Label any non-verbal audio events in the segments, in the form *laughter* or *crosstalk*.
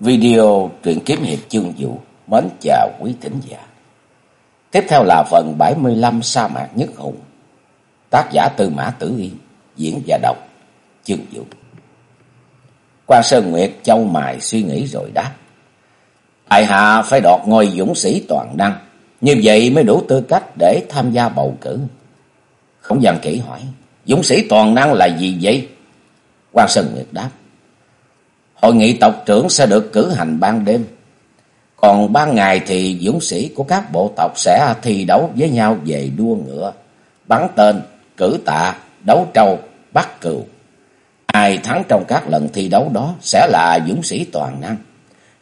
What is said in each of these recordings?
Video truyện kiếm hiệp chương vũ mến chào quý thính giả. Tiếp theo là phần 75 sa mạc nhất hùng. Tác giả Tư Mã Tử Yên, diễn và đọc chương vũ. Quan Sơn Nguyệt châu mài suy nghĩ rồi đáp. Tại hạ phải đọt ngôi dũng sĩ toàn năng, như vậy mới đủ tư cách để tham gia bầu cử. Không gian kỹ hỏi, dũng sĩ toàn năng là gì vậy? Quan Sơn Nguyệt đáp. Hội nghị tộc trưởng sẽ được cử hành ban đêm. Còn ban ngày thì dũng sĩ của các bộ tộc sẽ thi đấu với nhau về đua ngựa, bắn tên, cử tạ, đấu trâu, bắt cừu. Ai thắng trong các lần thi đấu đó sẽ là dũng sĩ toàn năng,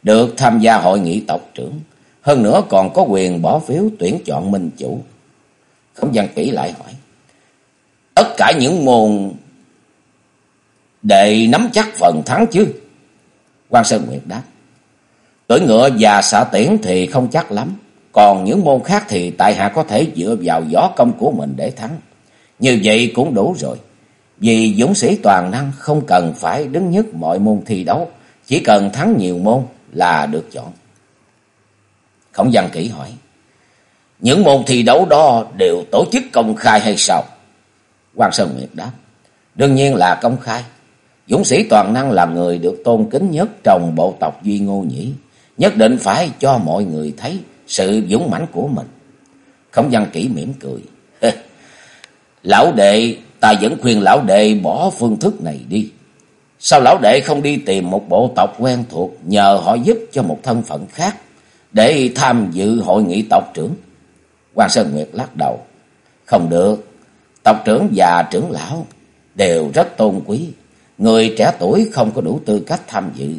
được tham gia hội nghị tộc trưởng. Hơn nữa còn có quyền bỏ phiếu tuyển chọn minh chủ. Không gian kỹ lại hỏi. Tất cả những môn để nắm chắc phần thắng chứ? Quan Sơn Nguyệt đáp. Cưỡi ngựa và xạ tiễn thì không chắc lắm. Còn những môn khác thì tại hạ có thể dựa vào gió công của mình để thắng. Như vậy cũng đủ rồi. Vì dũng sĩ toàn năng không cần phải đứng nhất mọi môn thi đấu. Chỉ cần thắng nhiều môn là được chọn. Khổng văn kỹ hỏi. Những môn thi đấu đó đều tổ chức công khai hay sao? quan Sơn Nguyệt đáp. Đương nhiên là công khai. Dũng sĩ toàn năng là người được tôn kính nhất trong bộ tộc Duy Ngô Nhĩ. Nhất định phải cho mọi người thấy sự dũng mãnh của mình. Khổng văn kỹ mỉm cười. Lão đệ, ta vẫn khuyên lão đệ bỏ phương thức này đi. Sao lão đệ không đi tìm một bộ tộc quen thuộc nhờ họ giúp cho một thân phận khác để tham dự hội nghị tộc trưởng? Quan Sơn Nguyệt lắc đầu. Không được, tộc trưởng và trưởng lão đều rất tôn quý. Người trẻ tuổi không có đủ tư cách tham dự.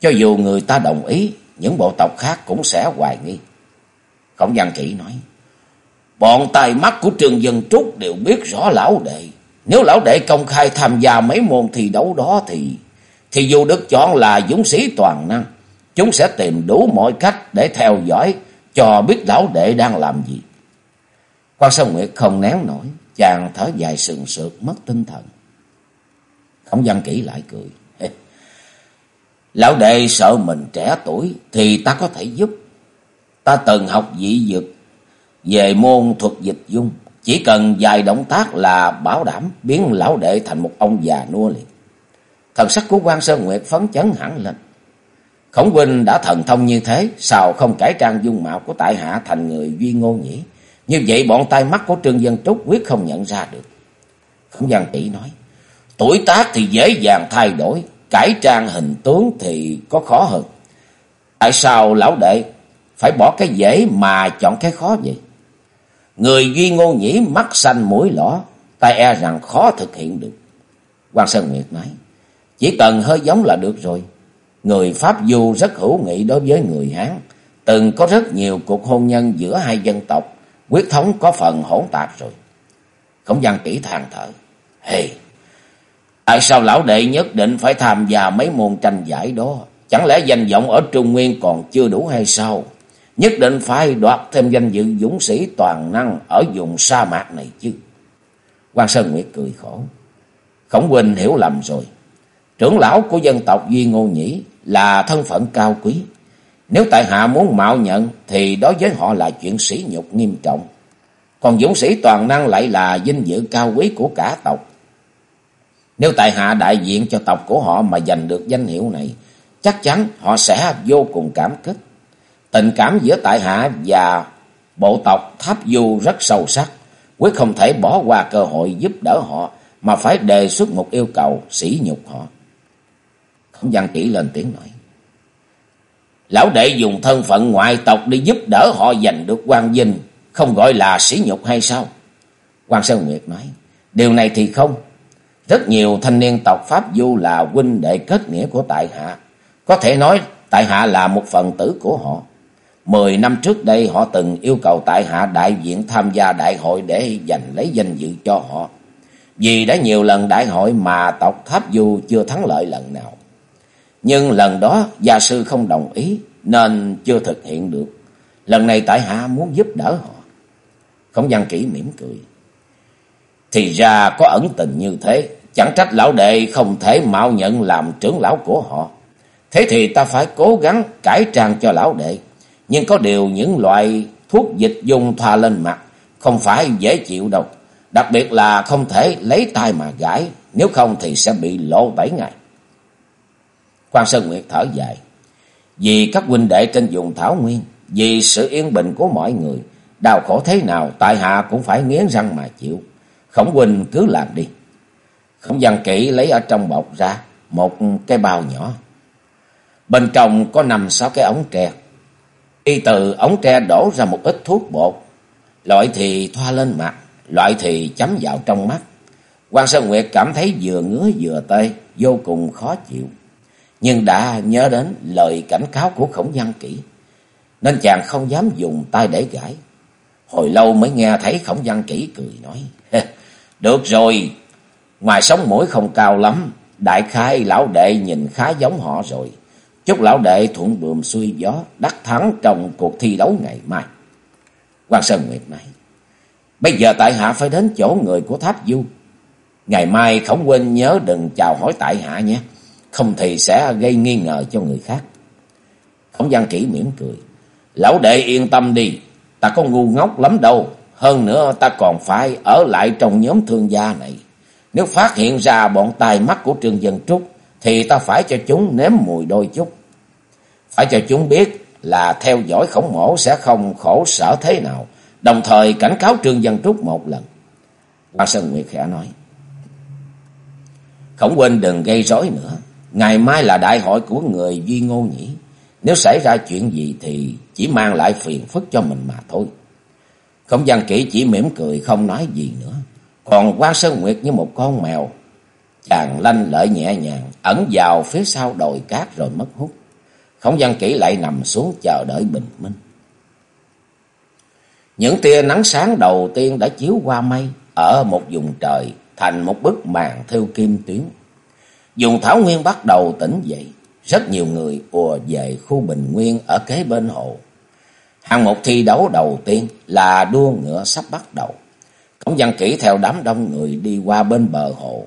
Cho dù người ta đồng ý, những bộ tộc khác cũng sẽ hoài nghi. Khổng văn Kỵ nói, Bọn tài mắt của Trường Dân Trúc đều biết rõ lão đệ. Nếu lão đệ công khai tham gia mấy môn thi đấu đó thì... Thì dù được chọn là dũng sĩ toàn năng, chúng sẽ tìm đủ mọi cách để theo dõi cho biết lão đệ đang làm gì. Quan Sơn Nguyệt không nén nổi, chàng thở dài sườn sượt mất tinh thần. Khổng văn kỹ lại cười. *laughs* Lão đệ sợ mình trẻ tuổi thì ta có thể giúp. Ta từng học dị dược về môn thuật dịch dung. Chỉ cần vài động tác là bảo đảm biến lão đệ thành một ông già nua liền. Thần sắc của quan Sơn Nguyệt phấn chấn hẳn lên. Khổng huynh đã thần thông như thế, sao không cải trang dung mạo của tại hạ thành người duy ngô nhỉ? Như vậy bọn tai mắt của Trương Dân Trúc quyết không nhận ra được. Khổng văn tỷ nói. Tuổi tác thì dễ dàng thay đổi, cải trang hình tướng thì có khó hơn. Tại sao lão đệ phải bỏ cái dễ mà chọn cái khó vậy? Người duy ngô nhĩ mắt xanh mũi lõ, ta e rằng khó thực hiện được. Quan Sơn Nguyệt nói, chỉ cần hơi giống là được rồi. Người Pháp Du rất hữu nghị đối với người Hán, từng có rất nhiều cuộc hôn nhân giữa hai dân tộc, quyết thống có phần hỗn tạp rồi. Không gian kỹ than thở, hey, Tại sao lão đệ nhất định phải tham gia mấy môn tranh giải đó? Chẳng lẽ danh vọng ở Trung Nguyên còn chưa đủ hay sao? Nhất định phải đoạt thêm danh dự dũng sĩ toàn năng ở vùng sa mạc này chứ. quan Sơn Nguyệt cười khổ. Khổng Huynh hiểu lầm rồi. Trưởng lão của dân tộc Duy Ngô Nhĩ là thân phận cao quý. Nếu tại hạ muốn mạo nhận thì đối với họ là chuyện sỉ nhục nghiêm trọng. Còn dũng sĩ toàn năng lại là vinh dự cao quý của cả tộc. Nếu tại hạ đại diện cho tộc của họ mà giành được danh hiệu này, chắc chắn họ sẽ vô cùng cảm kích. Tình cảm giữa tại hạ và bộ tộc Tháp Du rất sâu sắc, quyết không thể bỏ qua cơ hội giúp đỡ họ mà phải đề xuất một yêu cầu sỉ nhục họ. Không gian kỹ lên tiếng nói. Lão đệ dùng thân phận ngoại tộc đi giúp đỡ họ giành được quan vinh, không gọi là sỉ nhục hay sao? Quan Sơn Nguyệt nói, điều này thì không, rất nhiều thanh niên tộc Pháp Du là huynh đệ kết nghĩa của tại hạ. Có thể nói tại hạ là một phần tử của họ. Mười năm trước đây họ từng yêu cầu tại hạ đại diện tham gia đại hội để giành lấy danh dự cho họ. Vì đã nhiều lần đại hội mà tộc Tháp Du chưa thắng lợi lần nào. Nhưng lần đó gia sư không đồng ý nên chưa thực hiện được. Lần này tại hạ muốn giúp đỡ họ. Không văn kỹ mỉm cười. Thì ra có ẩn tình như thế, chẳng trách lão đệ không thể mạo nhận làm trưởng lão của họ. Thế thì ta phải cố gắng cải trang cho lão đệ. Nhưng có điều những loại thuốc dịch dùng thoa lên mặt không phải dễ chịu đâu. Đặc biệt là không thể lấy tay mà gãi, nếu không thì sẽ bị lộ bảy ngày. Quan Sơn Nguyệt thở dài. Vì các huynh đệ trên vùng Thảo Nguyên, vì sự yên bình của mọi người, đau khổ thế nào tại hạ cũng phải nghiến răng mà chịu. Khổng huynh cứ làm đi. Khổng văn kỹ lấy ở trong bọc ra một cái bao nhỏ. Bên trong có năm sáu cái ống tre. Y từ ống tre đổ ra một ít thuốc bột. Loại thì thoa lên mặt, loại thì chấm vào trong mắt. Quan Sơn Nguyệt cảm thấy vừa ngứa vừa tê, vô cùng khó chịu. Nhưng đã nhớ đến lời cảnh cáo của khổng văn kỹ, nên chàng không dám dùng tay để gãi. Hồi lâu mới nghe thấy khổng văn kỹ cười nói, Được rồi, ngoài sống mũi không cao lắm, đại khai lão đệ nhìn khá giống họ rồi. Chúc lão đệ thuận buồm xuôi gió, đắc thắng trong cuộc thi đấu ngày mai. Quan Sơn Nguyệt nói, Bây giờ tại hạ phải đến chỗ người của Tháp Du. Ngày mai không quên nhớ đừng chào hỏi tại hạ nhé. Không thì sẽ gây nghi ngờ cho người khác. Khổng văn kỹ mỉm cười. Lão đệ yên tâm đi. Ta có ngu ngốc lắm đâu. Hơn nữa ta còn phải ở lại trong nhóm thương gia này. Nếu phát hiện ra bọn tài mắt của Trương Dân Trúc. Thì ta phải cho chúng nếm mùi đôi chút. Phải cho chúng biết là theo dõi khổng mổ sẽ không khổ sở thế nào. Đồng thời cảnh cáo Trương Dân Trúc một lần. Hoa Sơn Nguyệt khẽ nói. Khổng quên đừng gây rối nữa. Ngày mai là đại hội của người Duy Ngô Nhĩ. Nếu xảy ra chuyện gì thì chỉ mang lại phiền phức cho mình mà thôi. Khổng văn kỹ chỉ mỉm cười, không nói gì nữa. Còn quan Sơn Nguyệt như một con mèo. Chàng lanh lợi nhẹ nhàng ẩn vào phía sau đồi cát rồi mất hút. Khổng văn kỹ lại nằm xuống chờ đợi bình minh. Những tia nắng sáng đầu tiên đã chiếu qua mây ở một vùng trời thành một bức màn theo kim tuyến. Dùng Thảo Nguyên bắt đầu tỉnh dậy, rất nhiều người ùa về khu Bình Nguyên ở kế bên hồ. Hạng một thi đấu đầu tiên là đua ngựa sắp bắt đầu ông dặn kỹ theo đám đông người đi qua bên bờ hồ,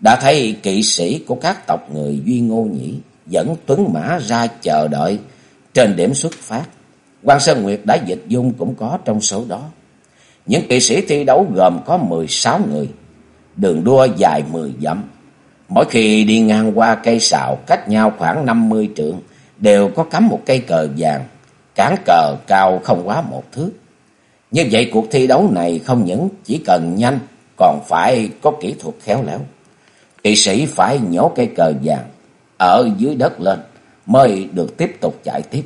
đã thấy kỵ sĩ của các tộc người Duy Ngô Nhĩ dẫn tuấn mã ra chờ đợi trên điểm xuất phát. Quan Sơn Nguyệt đã dịch dung cũng có trong số đó. Những kỵ sĩ thi đấu gồm có 16 người, đường đua dài 10 dặm. Mỗi khi đi ngang qua cây sào cách nhau khoảng 50 trượng, đều có cắm một cây cờ vàng, cán cờ cao không quá một thước. Như vậy cuộc thi đấu này không những chỉ cần nhanh, còn phải có kỹ thuật khéo léo. Kỵ sĩ phải nhổ cây cờ vàng ở dưới đất lên, mới được tiếp tục chạy tiếp.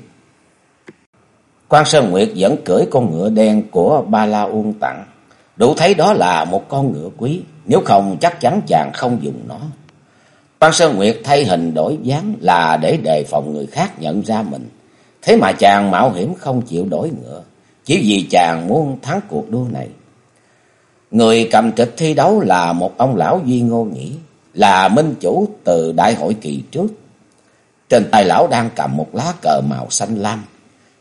Quan Sơn Nguyệt vẫn cưỡi con ngựa đen của Ba La Uông tặng. Đủ thấy đó là một con ngựa quý, nếu không chắc chắn chàng không dùng nó. Quan Sơn Nguyệt thay hình đổi dáng là để đề phòng người khác nhận ra mình. Thế mà chàng mạo hiểm không chịu đổi ngựa, chỉ vì chàng muốn thắng cuộc đua này. Người cầm trịch thi đấu là một ông lão Duy Ngô Nhĩ, là minh chủ từ đại hội kỳ trước. Trên tay lão đang cầm một lá cờ màu xanh lam.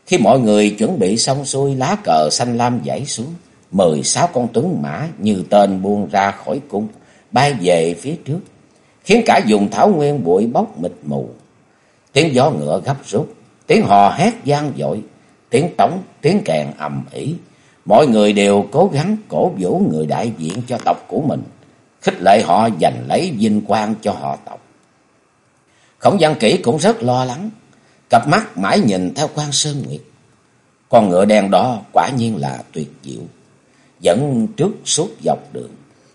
Khi mọi người chuẩn bị xong xuôi lá cờ xanh lam dãy xuống, mười sáu con tuấn mã như tên buông ra khỏi cung, bay về phía trước, khiến cả vùng thảo nguyên bụi bốc mịt mù. Tiếng gió ngựa gấp rút, tiếng hò hét gian dội, tiếng tống, tiếng kèn ầm ĩ. Mọi người đều cố gắng cổ vũ người đại diện cho tộc của mình, khích lệ họ giành lấy vinh quang cho họ tộc. Khổng văn kỹ cũng rất lo lắng, cặp mắt mãi nhìn theo quan Sơn Nguyệt. Con ngựa đen đó quả nhiên là tuyệt diệu, dẫn trước suốt dọc đường.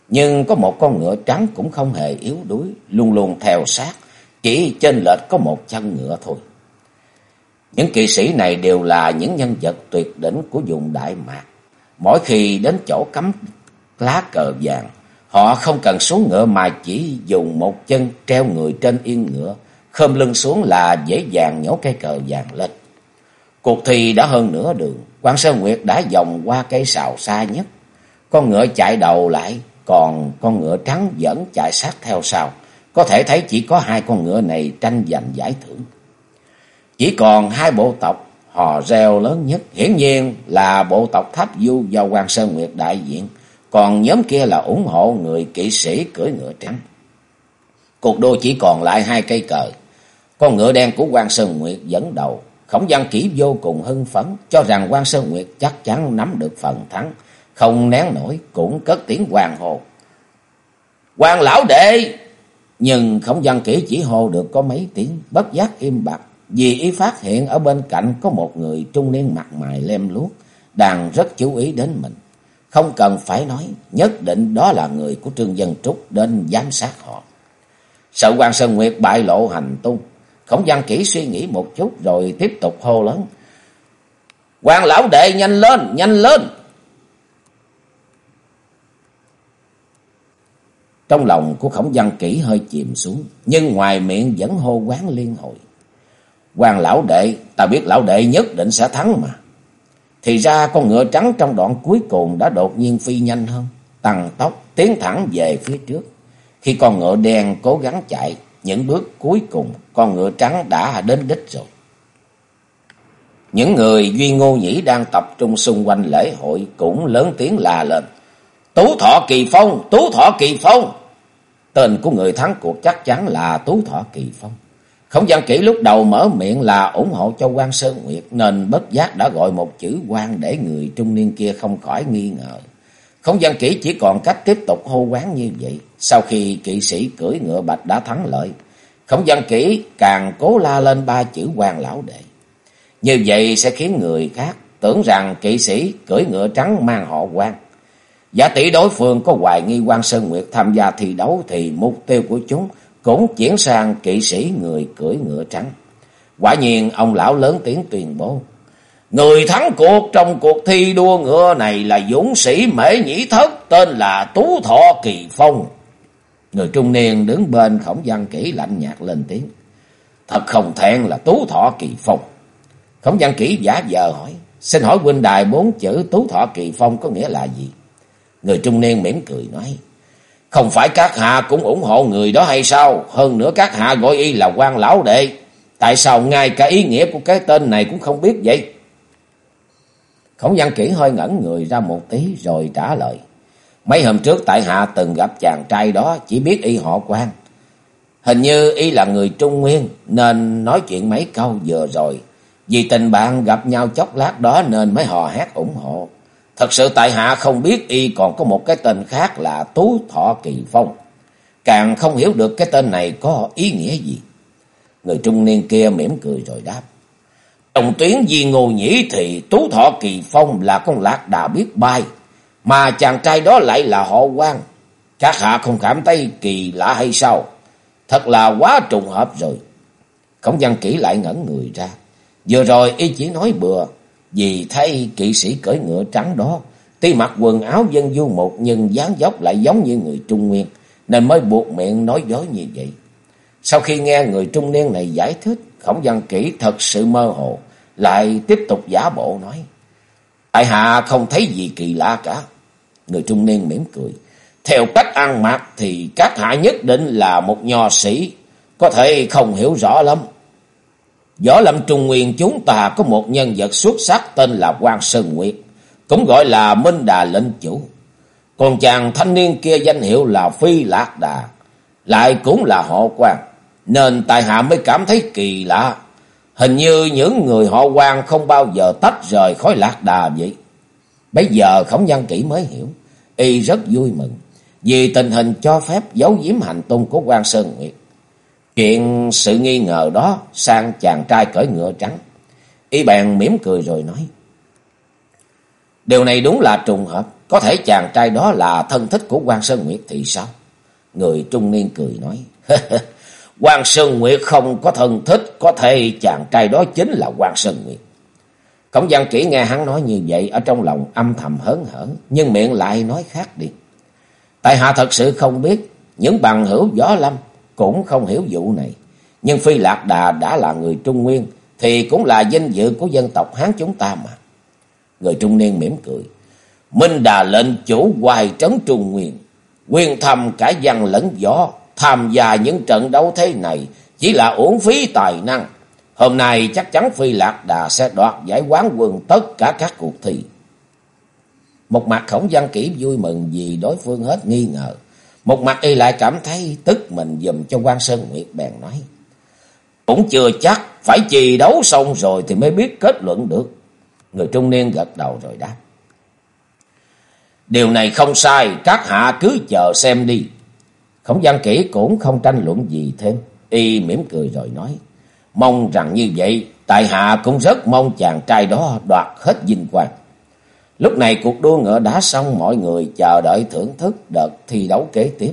Nhưng có một con ngựa trắng cũng không hề yếu đuối, luôn luôn theo sát, chỉ trên lệch có một chân ngựa thôi. Những kỵ sĩ này đều là những nhân vật tuyệt đỉnh của vùng Đại Mạc. Mỗi khi đến chỗ cắm lá cờ vàng, họ không cần xuống ngựa mà chỉ dùng một chân treo người trên yên ngựa, khom lưng xuống là dễ dàng nhổ cây cờ vàng lên. Cuộc thi đã hơn nửa đường, quan Sơn Nguyệt đã vòng qua cây sào xa nhất. Con ngựa chạy đầu lại, còn con ngựa trắng vẫn chạy sát theo sau. Có thể thấy chỉ có hai con ngựa này tranh giành giải thưởng. Chỉ còn hai bộ tộc hò reo lớn nhất, hiển nhiên là bộ tộc Tháp Du do quan Sơn Nguyệt đại diện, còn nhóm kia là ủng hộ người kỵ sĩ cưỡi ngựa trắng. Cuộc đua chỉ còn lại hai cây cờ. Con ngựa đen của quan Sơn Nguyệt dẫn đầu. Khổng văn kỹ vô cùng hưng phấn, cho rằng quan Sơn Nguyệt chắc chắn nắm được phần thắng. Không nén nổi, cũng cất tiếng hoàng hồ. quan lão đệ! Nhưng khổng văn kỹ chỉ hô được có mấy tiếng, bất giác im bặt. Vì ý phát hiện ở bên cạnh có một người trung niên mặt mày lem luốc, đang rất chú ý đến mình. Không cần phải nói, nhất định đó là người của Trương Dân Trúc đến giám sát họ. Sợ quan Sơn Nguyệt bại lộ hành tung, Khổng Văn Kỷ suy nghĩ một chút rồi tiếp tục hô lớn. quan lão đệ nhanh lên, nhanh lên! Trong lòng của Khổng Văn Kỷ hơi chìm xuống, nhưng ngoài miệng vẫn hô quán liên hồi quan lão đệ, ta biết lão đệ nhất định sẽ thắng mà. Thì ra con ngựa trắng trong đoạn cuối cùng đã đột nhiên phi nhanh hơn, tăng tốc, tiến thẳng về phía trước. Khi con ngựa đen cố gắng chạy, những bước cuối cùng, con ngựa trắng đã đến đích rồi. Những người Duy Ngô Nhĩ đang tập trung xung quanh lễ hội cũng lớn tiếng la lên. Tú Thọ Kỳ Phong, Tú Thọ Kỳ Phong. Tên của người thắng cuộc chắc chắn là Tú Thọ Kỳ Phong khổng văn kỷ lúc đầu mở miệng là ủng hộ cho quan Sơn Nguyệt nên bất giác đã gọi một chữ quan để người trung niên kia không khỏi nghi ngờ. khổng văn kỷ chỉ còn cách tiếp tục hô quán như vậy. Sau khi kỵ sĩ cưỡi ngựa bạch đã thắng lợi, khổng văn kỷ càng cố la lên ba chữ quan lão đệ. Như vậy sẽ khiến người khác tưởng rằng kỵ sĩ cưỡi ngựa trắng mang họ quan. Giả tỷ đối phương có hoài nghi quan Sơn Nguyệt tham gia thi đấu thì mục tiêu của chúng cũng chuyển sang kỵ sĩ người cưỡi ngựa trắng. Quả nhiên, ông lão lớn tiếng tuyên bố. Người thắng cuộc trong cuộc thi đua ngựa này là dũng sĩ mễ nhĩ thất, tên là Tú Thọ Kỳ Phong. Người trung niên đứng bên khổng văn kỹ lạnh nhạt lên tiếng. Thật không thẹn là Tú Thọ Kỳ Phong. Khổng văn kỹ giả vờ hỏi. Xin hỏi huynh đài bốn chữ Tú Thọ Kỳ Phong có nghĩa là gì? Người trung niên mỉm cười nói. Không phải các hạ cũng ủng hộ người đó hay sao? Hơn nữa các hạ gọi y là quan lão đệ. Tại sao ngay cả ý nghĩa của cái tên này cũng không biết vậy? Khổng văn kỹ hơi ngẩn người ra một tí rồi trả lời. Mấy hôm trước tại hạ từng gặp chàng trai đó, chỉ biết y họ quan. Hình như y là người Trung Nguyên, nên nói chuyện mấy câu vừa rồi. Vì tình bạn gặp nhau chốc lát đó nên mới hò hét ủng hộ. Thật sự tại hạ không biết y còn có một cái tên khác là Tú Thọ Kỳ Phong. Càng không hiểu được cái tên này có ý nghĩa gì. Người trung niên kia mỉm cười rồi đáp. đồng tuyến di ngô nhĩ thì Tú Thọ Kỳ Phong là con lạc đà biết bay. Mà chàng trai đó lại là họ quan. Các hạ không cảm thấy kỳ lạ hay sao? Thật là quá trùng hợp rồi. Khổng văn kỹ lại ngẩn người ra. Vừa rồi y chỉ nói bừa. Vì thấy kỵ sĩ cởi ngựa trắng đó. Tuy mặc quần áo dân du một nhưng dáng dốc lại giống như người Trung Nguyên. Nên mới buộc miệng nói dối như vậy. Sau khi nghe người trung niên này giải thích. Khổng văn kỹ thật sự mơ hồ. Lại tiếp tục giả bộ nói. Tại hạ không thấy gì kỳ lạ cả. Người trung niên mỉm cười. Theo cách ăn mặc thì các hạ nhất định là một nho sĩ. Có thể không hiểu rõ lắm. Võ lâm trung nguyên chúng ta có một nhân vật xuất sắc tên là Quang Sơn Nguyệt. Cũng gọi là Minh Đà lệnh chủ. Còn chàng thanh niên kia danh hiệu là Phi Lạc Đà. Lại cũng là họ quan. Nên tài hạ mới cảm thấy kỳ lạ. Hình như những người họ quan không bao giờ tách rời khỏi Lạc Đà vậy. Bây giờ Khổng Nhân Kỷ mới hiểu, y rất vui mừng, vì tình hình cho phép giấu giếm hành tung của quan Sơn Nguyệt. Chuyện sự nghi ngờ đó sang chàng trai cởi ngựa trắng. Y bèn mỉm cười rồi nói. Điều này đúng là trùng hợp, có thể chàng trai đó là thân thích của quan Sơn Nguyệt thì sao? Người trung niên cười nói. *laughs* quan Sơn Nguyệt không có thân thích, có thể chàng trai đó chính là quan Sơn Nguyệt. Cổng văn kỹ nghe hắn nói như vậy ở trong lòng âm thầm hớn hở, nhưng miệng lại nói khác đi. Tại hạ thật sự không biết, những bằng hữu gió lâm cũng không hiểu vụ này. Nhưng Phi Lạc Đà đã là người Trung Nguyên, thì cũng là danh dự của dân tộc Hán chúng ta mà. Người trung niên mỉm cười. Minh Đà lệnh chủ hoài trấn Trung Nguyên, nguyên thầm cả văn lẫn gió, tham gia những trận đấu thế này chỉ là uổng phí tài năng. Hôm nay chắc chắn Phi Lạc Đà sẽ đoạt giải quán quân tất cả các cuộc thi. Một mặt khổng văn kỹ vui mừng vì đối phương hết nghi ngờ. Một mặt y lại cảm thấy tức mình dùm cho quan Sơn Nguyệt bèn nói. Cũng chưa chắc, phải trì đấu xong rồi thì mới biết kết luận được. Người trung niên gật đầu rồi đáp. Điều này không sai, các hạ cứ chờ xem đi. Khổng văn kỹ cũng không tranh luận gì thêm. Y mỉm cười rồi nói. Mong rằng như vậy, tại hạ cũng rất mong chàng trai đó đoạt hết vinh quang. Lúc này cuộc đua ngựa đã xong, mọi người chờ đợi thưởng thức đợt thi đấu kế tiếp.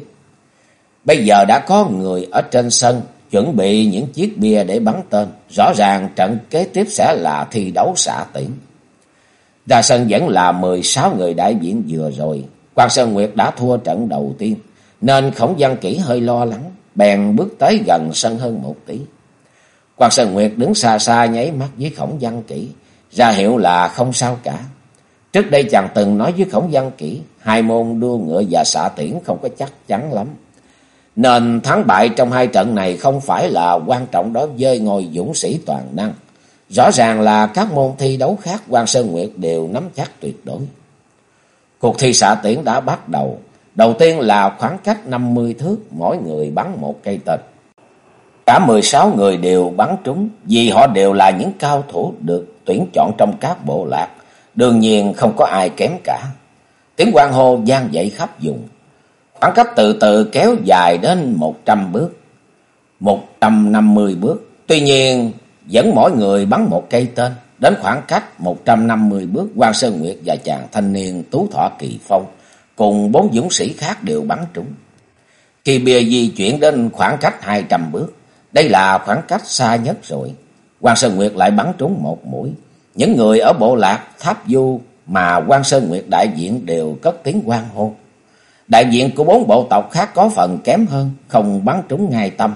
Bây giờ đã có người ở trên sân chuẩn bị những chiếc bia để bắn tên. Rõ ràng trận kế tiếp sẽ là thi đấu xạ tiễn. Ra sân vẫn là 16 người đại diện vừa rồi. Quan Sơn Nguyệt đã thua trận đầu tiên. Nên khổng văn kỹ hơi lo lắng. Bèn bước tới gần sân hơn một tí. Quan Sơn Nguyệt đứng xa xa nháy mắt với khổng văn kỹ. Ra hiệu là không sao cả. Trước đây chàng từng nói với khổng văn kỹ. Hai môn đua ngựa và xạ tiễn không có chắc chắn lắm. Nên thắng bại trong hai trận này không phải là quan trọng đối với ngôi dũng sĩ toàn năng. Rõ ràng là các môn thi đấu khác quan Sơn Nguyệt đều nắm chắc tuyệt đối. Cuộc thi xạ tiễn đã bắt đầu. Đầu tiên là khoảng cách 50 thước, mỗi người bắn một cây tên. Cả 16 người đều bắn trúng, vì họ đều là những cao thủ được tuyển chọn trong các bộ lạc. Đương nhiên không có ai kém cả. Tiếng quan hô gian dậy khắp vùng. Khoảng cách từ từ kéo dài đến 100 bước, 150 bước. Tuy nhiên, vẫn mỗi người bắn một cây tên. Đến khoảng cách 150 bước, quan Sơn Nguyệt và chàng thanh niên Tú Thọ Kỳ Phong cùng bốn dũng sĩ khác đều bắn trúng. Khi bia di chuyển đến khoảng cách 200 bước, đây là khoảng cách xa nhất rồi. quan Sơn Nguyệt lại bắn trúng một mũi. Những người ở bộ lạc Tháp Du mà quan Sơn Nguyệt đại diện đều cất tiếng quan hô. Đại diện của bốn bộ tộc khác có phần kém hơn, không bắn trúng ngay tâm.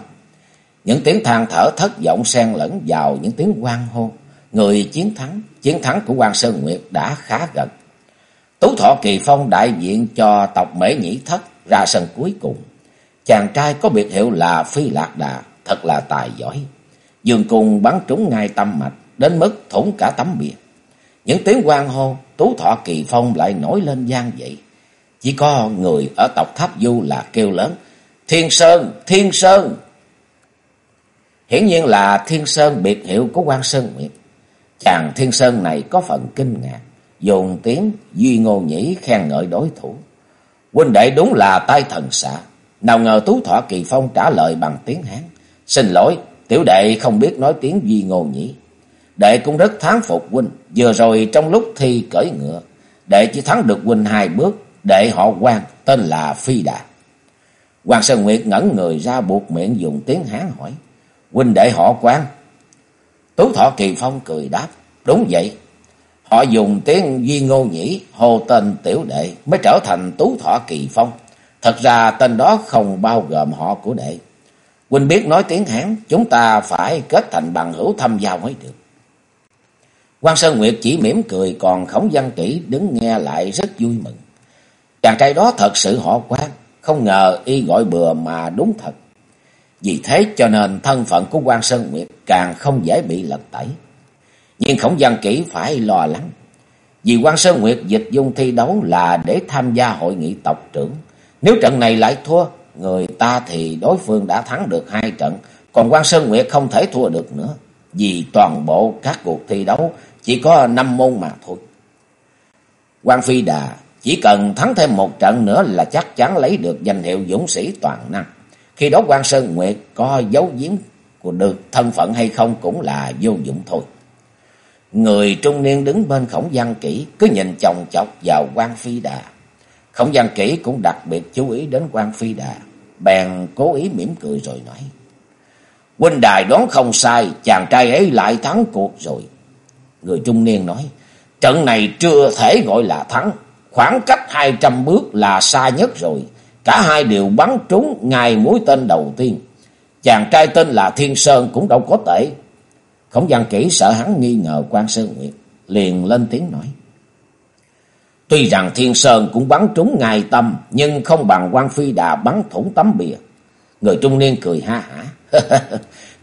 Những tiếng than thở thất vọng xen lẫn vào những tiếng quan hô. Người chiến thắng, chiến thắng của quan Sơn Nguyệt đã khá gần. Tú Thọ Kỳ Phong đại diện cho tộc Mễ Nhĩ Thất ra sân cuối cùng. Chàng trai có biệt hiệu là Phi Lạc Đà, thật là tài giỏi. Dương cùng bắn trúng ngay tâm mạch, đến mức thủng cả tấm bia. Những tiếng quan hô, Tú Thọ Kỳ Phong lại nổi lên gian dậy. Chỉ có người ở tộc Tháp Du là kêu lớn. Thiên Sơn! Thiên Sơn! Hiển nhiên là Thiên Sơn biệt hiệu của quan Sơn Nguyệt. Chàng Thiên Sơn này có phần kinh ngạc. Dùng tiếng Duy Ngô Nhĩ khen ngợi đối thủ. Huynh đệ đúng là tai thần xạ. Nào ngờ Tú Thọ Kỳ Phong trả lời bằng tiếng Hán. Xin lỗi, tiểu đệ không biết nói tiếng Duy Ngô Nhĩ. Đệ cũng rất thán phục huynh. Vừa rồi trong lúc thi cởi ngựa, đệ chỉ thắng được huynh hai bước đệ họ quan tên là Phi Đà. Hoàng Sơn Nguyệt ngẩn người ra buộc miệng dùng tiếng Hán hỏi. Huynh đệ họ quan. Tú Thọ Kỳ Phong cười đáp. Đúng vậy. Họ dùng tiếng Duy Ngô Nhĩ hô tên tiểu đệ mới trở thành Tú Thọ Kỳ Phong. Thật ra tên đó không bao gồm họ của đệ. Huynh biết nói tiếng Hán, chúng ta phải kết thành bằng hữu thăm giao mới được. Quan Sơn Nguyệt chỉ mỉm cười, còn Khổng Văn Kỷ đứng nghe lại rất vui mừng. Chàng trai đó thật sự họ quan, không ngờ y gọi bừa mà đúng thật. Vì thế cho nên thân phận của quan Sơn Nguyệt càng không dễ bị lật tẩy. Nhưng khổng văn kỹ phải lo lắng. Vì quan Sơn Nguyệt dịch dung thi đấu là để tham gia hội nghị tộc trưởng. Nếu trận này lại thua, người ta thì đối phương đã thắng được hai trận. Còn quan Sơn Nguyệt không thể thua được nữa. Vì toàn bộ các cuộc thi đấu chỉ có năm môn mà thôi. quan Phi Đà chỉ cần thắng thêm một trận nữa là chắc chắn lấy được danh hiệu dũng sĩ toàn năng. Khi đó quan Sơn Nguyệt có dấu giếm của được thân phận hay không cũng là vô dụng thôi. Người trung niên đứng bên khổng văn kỹ cứ nhìn chồng chọc vào quan phi đà. Khổng văn kỹ cũng đặc biệt chú ý đến quan phi đà. Bèn cố ý mỉm cười rồi nói. Huynh đài đoán không sai, chàng trai ấy lại thắng cuộc rồi. Người trung niên nói, trận này chưa thể gọi là thắng, Khoảng cách hai trăm bước là xa nhất rồi. Cả hai đều bắn trúng ngay mũi tên đầu tiên. Chàng trai tên là Thiên Sơn cũng đâu có tệ. Khổng văn kỹ sợ hắn nghi ngờ quan Sơn Nguyệt. Liền lên tiếng nói. Tuy rằng Thiên Sơn cũng bắn trúng ngài tâm. Nhưng không bằng quan Phi Đà bắn thủng tấm bìa. Người trung niên cười ha hả. *laughs*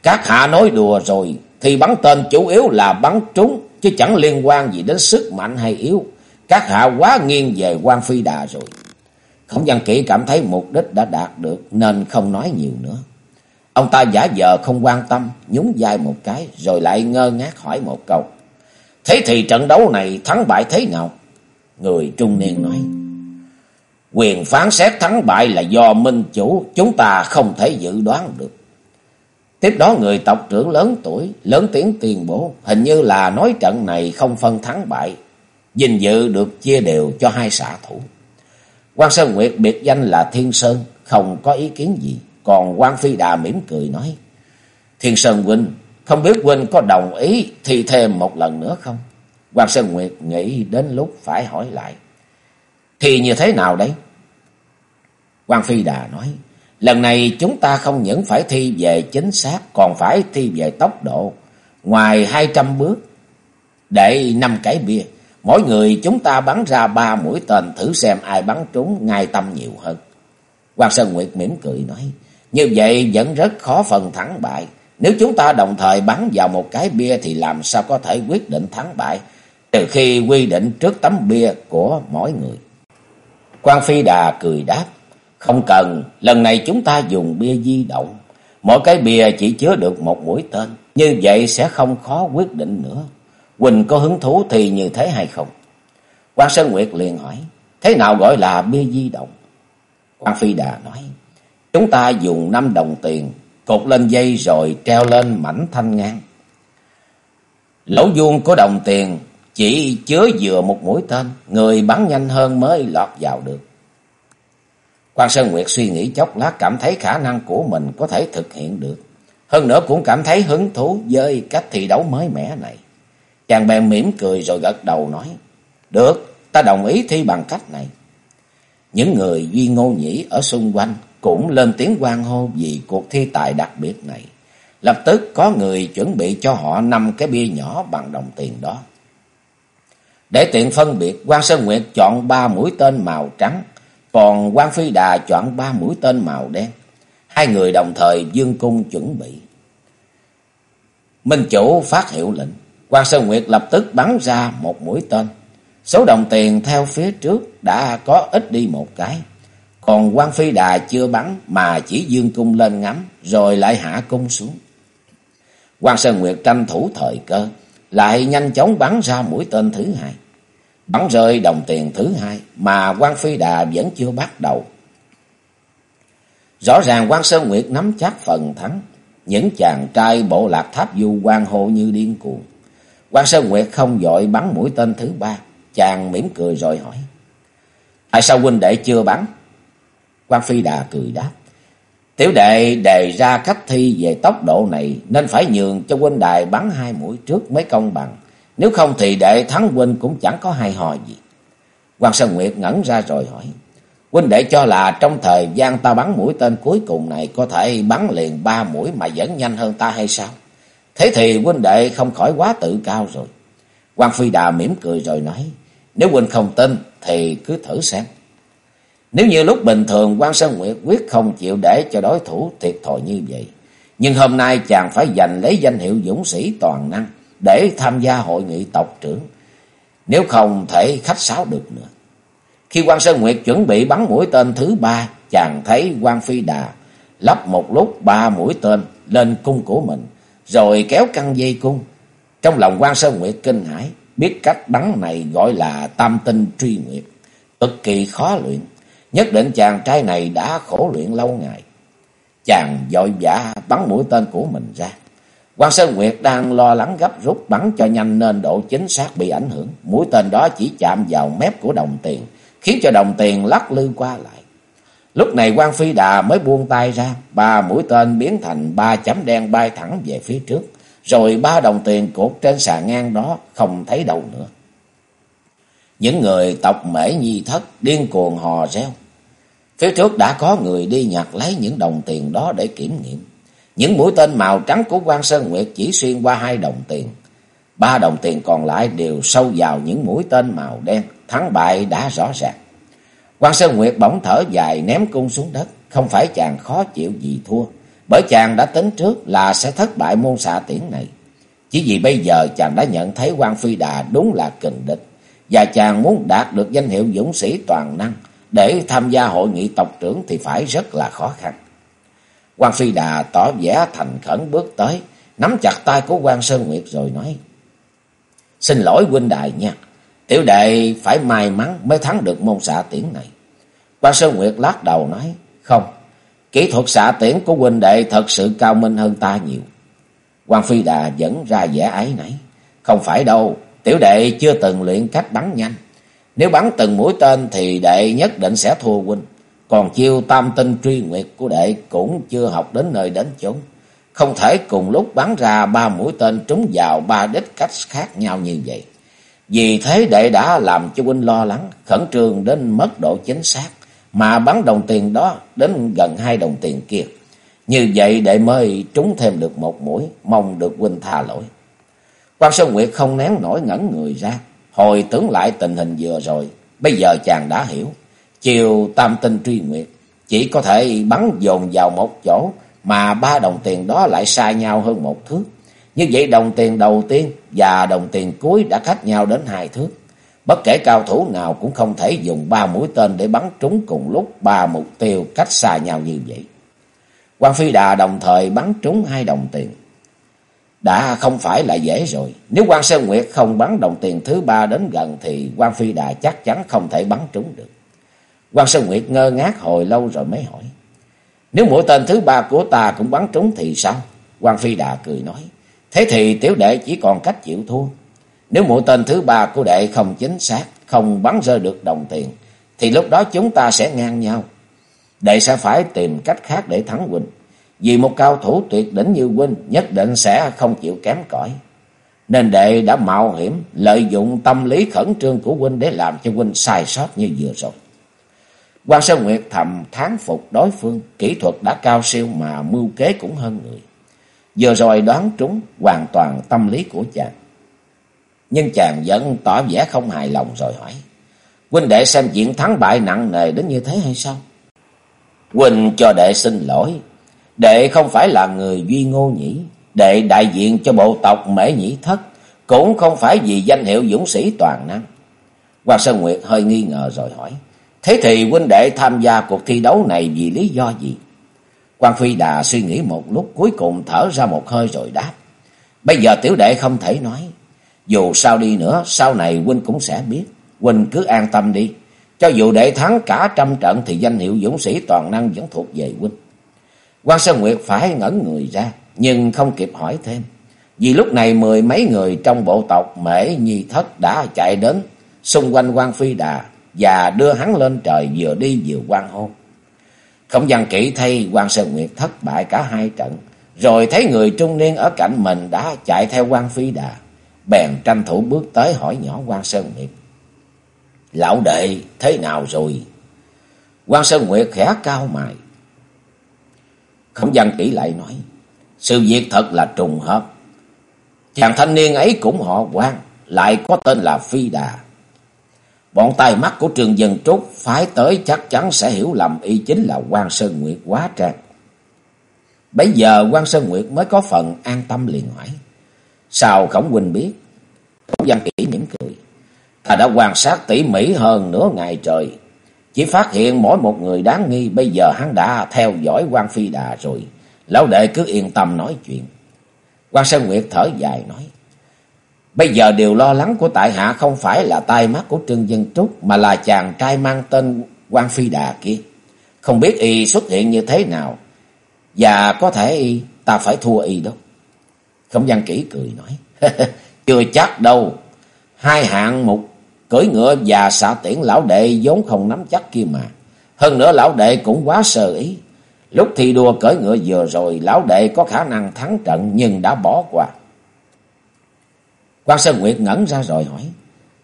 Các hạ nói đùa rồi. Thì bắn tên chủ yếu là bắn trúng. Chứ chẳng liên quan gì đến sức mạnh hay yếu. Các hạ quá nghiêng về quan phi đà rồi. Khổng văn kỹ cảm thấy mục đích đã đạt được nên không nói nhiều nữa. Ông ta giả vờ không quan tâm, nhún vai một cái, rồi lại ngơ ngác hỏi một câu. Thế thì trận đấu này thắng bại thế nào? Người trung niên nói. Quyền phán xét thắng bại là do minh chủ, chúng ta không thể dự đoán được. Tiếp đó người tộc trưởng lớn tuổi, lớn tiếng tuyên bố, hình như là nói trận này không phân thắng bại, dình dự được chia đều cho hai xã thủ. quan Sơn Nguyệt biệt danh là Thiên Sơn, không có ý kiến gì, còn quan Phi Đà mỉm cười nói, Thiên Sơn Huynh, không biết Huynh có đồng ý thì thêm một lần nữa không? quan Sơn Nguyệt nghĩ đến lúc phải hỏi lại, thì như thế nào đấy? Quan Phi Đà nói, Lần này chúng ta không những phải thi về chính xác, còn phải thi về tốc độ. Ngoài hai trăm bước, để năm cái bia, mỗi người chúng ta bắn ra ba mũi tên thử xem ai bắn trúng ngay tâm nhiều hơn. Hoàng Sơn Nguyệt mỉm cười nói, như vậy vẫn rất khó phần thắng bại. Nếu chúng ta đồng thời bắn vào một cái bia thì làm sao có thể quyết định thắng bại, trừ khi quy định trước tấm bia của mỗi người. Quan Phi Đà cười đáp, không cần, lần này chúng ta dùng bia di động. Mỗi cái bia chỉ chứa được một mũi tên. Như vậy sẽ không khó quyết định nữa. Quỳnh có hứng thú thì như thế hay không? quan Sơn Nguyệt liền hỏi. Thế nào gọi là bia di động? quan Phi Đà nói. Chúng ta dùng năm đồng tiền. Cột lên dây rồi treo lên mảnh thanh ngang. Lỗ vuông của đồng tiền chỉ chứa vừa một mũi tên. Người bắn nhanh hơn mới lọt vào được. Quan Sơn Nguyệt suy nghĩ chốc lát cảm thấy khả năng của mình có thể thực hiện được. Hơn nữa cũng cảm thấy hứng thú với cách thi đấu mới mẻ này. Chàng bèn mỉm cười rồi gật đầu nói. Được, ta đồng ý thi bằng cách này. Những người duy ngô nhĩ ở xung quanh cũng lên tiếng quan hô vì cuộc thi tài đặc biệt này. Lập tức có người chuẩn bị cho họ năm cái bia nhỏ bằng đồng tiền đó. Để tiện phân biệt, quan Sơn Nguyệt chọn ba mũi tên màu trắng còn quan Phi Đà chọn ba mũi tên màu đen. Hai người đồng thời dương cung chuẩn bị. Minh chủ phát hiệu lệnh. quan Sơn Nguyệt lập tức bắn ra một mũi tên. Số đồng tiền theo phía trước đã có ít đi một cái. Còn quan Phi Đà chưa bắn mà chỉ dương cung lên ngắm rồi lại hạ cung xuống. quan Sơn Nguyệt tranh thủ thời cơ, lại nhanh chóng bắn ra mũi tên thứ hai. Bắn rơi đồng tiền thứ hai mà quan Phi Đà vẫn chưa bắt đầu. Rõ ràng quan Sơn Nguyệt nắm chắc phần thắng. Những chàng trai bộ lạc tháp du quan hộ như điên cuồng. quan Sơn Nguyệt không dội bắn mũi tên thứ ba. Chàng mỉm cười rồi hỏi. Tại sao huynh đệ chưa bắn? quan Phi Đà cười đáp. Tiểu đệ đề ra cách thi về tốc độ này nên phải nhường cho huynh đài bắn hai mũi trước mới công bằng. Nếu không thì đệ thắng huynh cũng chẳng có hay hò gì. Hoàng Sơn Nguyệt ngẩn ra rồi hỏi. Huynh đệ cho là trong thời gian ta bắn mũi tên cuối cùng này có thể bắn liền ba mũi mà vẫn nhanh hơn ta hay sao? Thế thì huynh đệ không khỏi quá tự cao rồi. Hoàng Phi Đà mỉm cười rồi nói. Nếu huynh không tin thì cứ thử xem. Nếu như lúc bình thường quan Sơn Nguyệt quyết không chịu để cho đối thủ thiệt thòi như vậy. Nhưng hôm nay chàng phải giành lấy danh hiệu dũng sĩ toàn năng để tham gia hội nghị tộc trưởng. Nếu không thể khách sáo được nữa. Khi quan Sơn Nguyệt chuẩn bị bắn mũi tên thứ ba, chàng thấy quan Phi Đà lắp một lúc ba mũi tên lên cung của mình, rồi kéo căng dây cung. Trong lòng quan Sơn Nguyệt kinh hãi, biết cách bắn này gọi là tam tinh truy nguyệt, cực kỳ khó luyện. Nhất định chàng trai này đã khổ luyện lâu ngày. Chàng dội vã bắn mũi tên của mình ra. Quan Sơn Nguyệt đang lo lắng gấp rút bắn cho nhanh nên độ chính xác bị ảnh hưởng. Mũi tên đó chỉ chạm vào mép của đồng tiền, khiến cho đồng tiền lắc lư qua lại. Lúc này quan Phi Đà mới buông tay ra, ba mũi tên biến thành ba chấm đen bay thẳng về phía trước. Rồi ba đồng tiền cột trên sàn ngang đó không thấy đâu nữa. Những người tộc mễ nhi thất điên cuồng hò reo. Phía trước đã có người đi nhặt lấy những đồng tiền đó để kiểm nghiệm. Những mũi tên màu trắng của quan Sơn Nguyệt chỉ xuyên qua hai đồng tiền. Ba đồng tiền còn lại đều sâu vào những mũi tên màu đen. Thắng bại đã rõ ràng. quan Sơn Nguyệt bỗng thở dài ném cung xuống đất. Không phải chàng khó chịu gì thua. Bởi chàng đã tính trước là sẽ thất bại môn xạ tiễn này. Chỉ vì bây giờ chàng đã nhận thấy quan Phi Đà đúng là kình địch. Và chàng muốn đạt được danh hiệu dũng sĩ toàn năng. Để tham gia hội nghị tộc trưởng thì phải rất là khó khăn quan Phi Đà tỏ vẻ thành khẩn bước tới, nắm chặt tay của quan Sơn Nguyệt rồi nói. Xin lỗi huynh đài nha, tiểu đệ phải may mắn mới thắng được môn xạ tiễn này. quan Sơn Nguyệt lắc đầu nói, không, kỹ thuật xạ tiễn của huynh đệ thật sự cao minh hơn ta nhiều. quan Phi Đà vẫn ra vẻ ái nãy, không phải đâu, tiểu đệ chưa từng luyện cách bắn nhanh. Nếu bắn từng mũi tên thì đệ nhất định sẽ thua huynh. Còn chiêu tam tinh truy nguyệt của đệ cũng chưa học đến nơi đến chốn. Không thể cùng lúc bắn ra ba mũi tên trúng vào ba đích cách khác nhau như vậy. Vì thế đệ đã làm cho huynh lo lắng, khẩn trương đến mất độ chính xác. Mà bắn đồng tiền đó đến gần hai đồng tiền kia. Như vậy đệ mới trúng thêm được một mũi, mong được huynh tha lỗi. Quan Sơn Nguyệt không nén nổi ngẩn người ra, hồi tưởng lại tình hình vừa rồi, bây giờ chàng đã hiểu. Chiều tam tinh truy nguyệt, chỉ có thể bắn dồn vào một chỗ, mà ba đồng tiền đó lại xa nhau hơn một thước. Như vậy đồng tiền đầu tiên và đồng tiền cuối đã cách nhau đến hai thước. Bất kể cao thủ nào cũng không thể dùng ba mũi tên để bắn trúng cùng lúc ba mục tiêu cách xa nhau như vậy. Quan Phi Đà đồng thời bắn trúng hai đồng tiền. Đã không phải là dễ rồi. Nếu quan Sơn Nguyệt không bắn đồng tiền thứ ba đến gần thì quan Phi Đà chắc chắn không thể bắn trúng được quan Sơn Nguyệt ngơ ngác hồi lâu rồi mới hỏi. Nếu mũi tên thứ ba của ta cũng bắn trúng thì sao? quan Phi Đà cười nói. Thế thì tiểu đệ chỉ còn cách chịu thua. Nếu mũi tên thứ ba của đệ không chính xác, không bắn rơi được đồng tiền, thì lúc đó chúng ta sẽ ngang nhau. Đệ sẽ phải tìm cách khác để thắng Quỳnh. Vì một cao thủ tuyệt đỉnh như Quỳnh nhất định sẽ không chịu kém cỏi. Nên đệ đã mạo hiểm lợi dụng tâm lý khẩn trương của huynh để làm cho huynh sai sót như vừa rồi. Quan Sơn Nguyệt thầm thán phục đối phương, kỹ thuật đã cao siêu mà mưu kế cũng hơn người. Vừa rồi đoán trúng hoàn toàn tâm lý của chàng. Nhưng chàng vẫn tỏ vẻ không hài lòng rồi hỏi. Huynh đệ xem chuyện thắng bại nặng nề đến như thế hay sao? Huynh cho đệ xin lỗi. Đệ không phải là người duy ngô nhĩ. Đệ đại diện cho bộ tộc mễ nhĩ thất. Cũng không phải vì danh hiệu dũng sĩ toàn năng. Hoàng Sơn Nguyệt hơi nghi ngờ rồi hỏi. Thế thì huynh đệ tham gia cuộc thi đấu này vì lý do gì? Quan Phi Đà suy nghĩ một lúc cuối cùng thở ra một hơi rồi đáp. Bây giờ tiểu đệ không thể nói. Dù sao đi nữa, sau này huynh cũng sẽ biết. Huynh cứ an tâm đi. Cho dù đệ thắng cả trăm trận thì danh hiệu dũng sĩ toàn năng vẫn thuộc về huynh. Quan Sơn Nguyệt phải ngẩn người ra, nhưng không kịp hỏi thêm. Vì lúc này mười mấy người trong bộ tộc Mễ Nhi Thất đã chạy đến xung quanh quan Phi Đà và đưa hắn lên trời vừa đi vừa quan hôn. Không dằn kỹ thay quan Sơn Nguyệt thất bại cả hai trận, rồi thấy người trung niên ở cạnh mình đã chạy theo quan Phi Đà, bèn tranh thủ bước tới hỏi nhỏ quan Sơn Nguyệt. Lão đệ thế nào rồi? quan Sơn Nguyệt khẽ cao mày. Không dằn kỹ lại nói, sự việc thật là trùng hợp. Chàng thanh niên ấy cũng họ quan, lại có tên là Phi Đà. Bọn tài mắt của trường dân trúc phái tới chắc chắn sẽ hiểu lầm y chính là quan Sơn Nguyệt quá trang. Bây giờ quan Sơn Nguyệt mới có phần an tâm liền hỏi. Sao Khổng Huynh biết? Khổng Văn Kỷ mỉm cười. Ta đã quan sát tỉ mỉ hơn nửa ngày trời. Chỉ phát hiện mỗi một người đáng nghi bây giờ hắn đã theo dõi quan Phi Đà rồi. Lão đệ cứ yên tâm nói chuyện. quan Sơn Nguyệt thở dài nói. Bây giờ điều lo lắng của tại hạ không phải là tai mắt của Trương Dân Trúc, mà là chàng trai mang tên quan Phi Đà kia. Không biết y xuất hiện như thế nào, và có thể y, ta phải thua y đâu. Không gian kỹ cười nói. *laughs* Chưa chắc đâu. Hai hạng mục, cưỡi ngựa và xạ tiễn lão đệ vốn không nắm chắc kia mà. Hơn nữa lão đệ cũng quá sơ ý. Lúc thi đua cưỡi ngựa vừa rồi, lão đệ có khả năng thắng trận nhưng đã bỏ qua. Quan Sơn Nguyệt ngẩn ra rồi hỏi.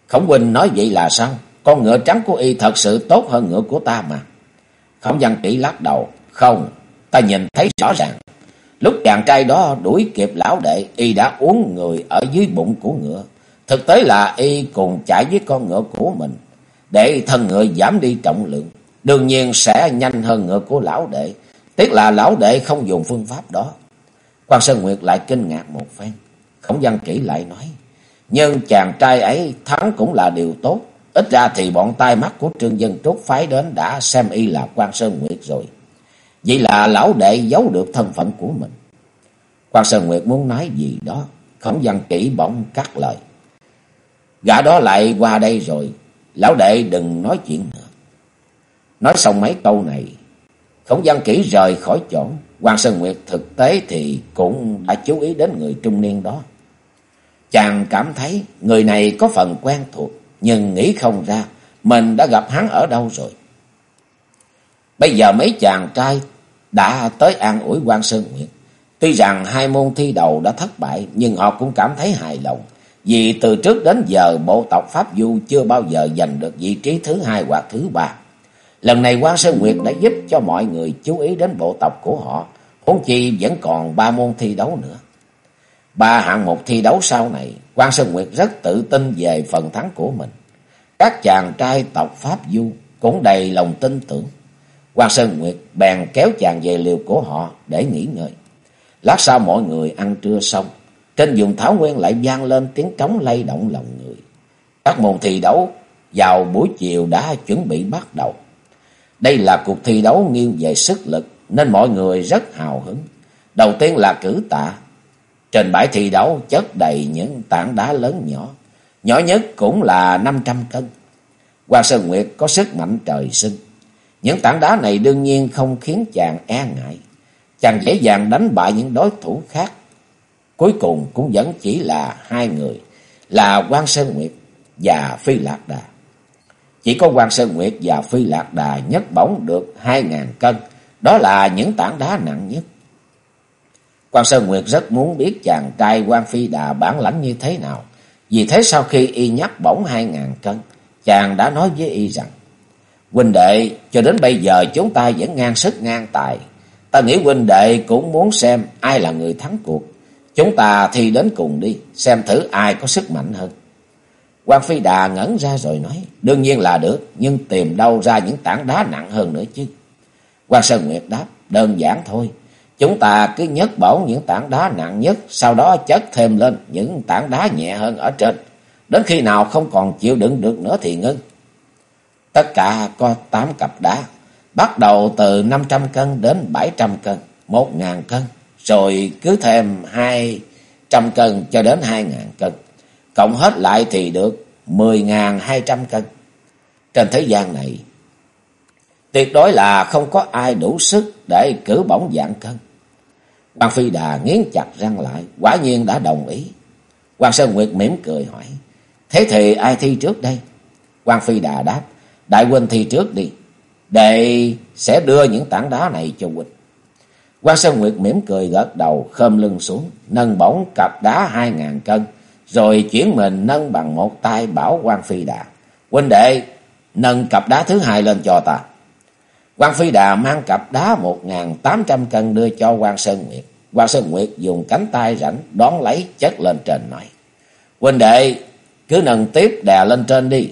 Khổng Quỳnh nói vậy là sao? Con ngựa trắng của y thật sự tốt hơn ngựa của ta mà. Khổng Văn Kỷ lắc đầu. Không, ta nhìn thấy rõ ràng. Lúc chàng trai đó đuổi kịp lão đệ, y đã uống người ở dưới bụng của ngựa. Thực tế là y cùng chạy với con ngựa của mình, để thân ngựa giảm đi trọng lượng. Đương nhiên sẽ nhanh hơn ngựa của lão đệ. Tiếc là lão đệ không dùng phương pháp đó. Quan Sơn Nguyệt lại kinh ngạc một phen. Khổng Văn Kỷ lại nói. Nhưng chàng trai ấy thắng cũng là điều tốt. Ít ra thì bọn tai mắt của Trương Dân Trúc phái đến đã xem y là quan Sơn Nguyệt rồi. Vậy là lão đệ giấu được thân phận của mình. Quan Sơn Nguyệt muốn nói gì đó, Khổng Văn Kỷ bỗng cắt lời. Gã đó lại qua đây rồi, lão đệ đừng nói chuyện nữa. Nói xong mấy câu này, Khổng Văn Kỷ rời khỏi chỗ, Quan Sơn Nguyệt thực tế thì cũng đã chú ý đến người trung niên đó. Chàng cảm thấy người này có phần quen thuộc, nhưng nghĩ không ra mình đã gặp hắn ở đâu rồi. Bây giờ mấy chàng trai đã tới an ủi quan Sơn Nguyệt. Tuy rằng hai môn thi đầu đã thất bại, nhưng họ cũng cảm thấy hài lòng. Vì từ trước đến giờ bộ tộc Pháp Du chưa bao giờ giành được vị trí thứ hai hoặc thứ ba. Lần này quan Sơn Nguyệt đã giúp cho mọi người chú ý đến bộ tộc của họ. Huống chi vẫn còn ba môn thi đấu nữa. Ba hạng mục thi đấu sau này, quan Sơn Nguyệt rất tự tin về phần thắng của mình. Các chàng trai tộc Pháp Du cũng đầy lòng tin tưởng. Quan Sơn Nguyệt bèn kéo chàng về liều của họ để nghỉ ngơi. Lát sau mọi người ăn trưa xong, trên vùng thảo nguyên lại vang lên tiếng trống lay động lòng người. Các môn thi đấu vào buổi chiều đã chuẩn bị bắt đầu. Đây là cuộc thi đấu nghiêng về sức lực nên mọi người rất hào hứng. Đầu tiên là cử tạ. Trên bãi thi đấu chất đầy những tảng đá lớn nhỏ. Nhỏ nhất cũng là 500 cân. Hoàng Sơn Nguyệt có sức mạnh trời sinh. Những tảng đá này đương nhiên không khiến chàng e ngại. Chàng dễ dàng đánh bại những đối thủ khác. Cuối cùng cũng vẫn chỉ là hai người, là Quan Sơn Nguyệt và Phi Lạc Đà. Chỉ có Quan Sơn Nguyệt và Phi Lạc Đà nhấc bóng được hai ngàn cân, đó là những tảng đá nặng nhất. Quan Sơn Nguyệt rất muốn biết chàng trai Quan Phi Đà bản lãnh như thế nào. Vì thế sau khi y nhắc bổng hai ngàn cân, chàng đã nói với y rằng, Huynh đệ, cho đến bây giờ chúng ta vẫn ngang sức ngang tài. Ta nghĩ huynh đệ cũng muốn xem ai là người thắng cuộc. Chúng ta thi đến cùng đi, xem thử ai có sức mạnh hơn. Quan Phi Đà ngẩn ra rồi nói, đương nhiên là được, nhưng tìm đâu ra những tảng đá nặng hơn nữa chứ. Quan Sơn Nguyệt đáp, đơn giản thôi. Chúng ta cứ nhấc bổng những tảng đá nặng nhất, sau đó chất thêm lên những tảng đá nhẹ hơn ở trên. Đến khi nào không còn chịu đựng được nữa thì ngưng. Tất cả có 8 cặp đá, bắt đầu từ 500 cân đến 700 cân, 1.000 cân, rồi cứ thêm 200 cân cho đến 2.000 cân. Cộng hết lại thì được 10.200 cân. Trên thế gian này, tuyệt đối là không có ai đủ sức để cử bổng dạng cân. Quan Phi Đà nghiến chặt răng lại, quả nhiên đã đồng ý. Quan Sơn Nguyệt mỉm cười hỏi, thế thì ai thi trước đây? Quan Phi Đà đáp, Đại huynh thi trước đi. Đệ sẽ đưa những tảng đá này cho huynh. Quan Sơn Nguyệt mỉm cười gật đầu, khom lưng xuống, nâng bổng cặp đá hai ngàn cân, rồi chuyển mình nâng bằng một tay bảo quan Phi Đà. Huynh đệ, nâng cặp đá thứ hai lên cho ta. Quan Phi Đà mang cặp đá một ngàn tám trăm cân đưa cho quan Sơn Nguyệt. Quan Sơn Nguyệt dùng cánh tay rảnh đón lấy chất lên trên nói. Huynh đệ, cứ nâng tiếp đè lên trên đi.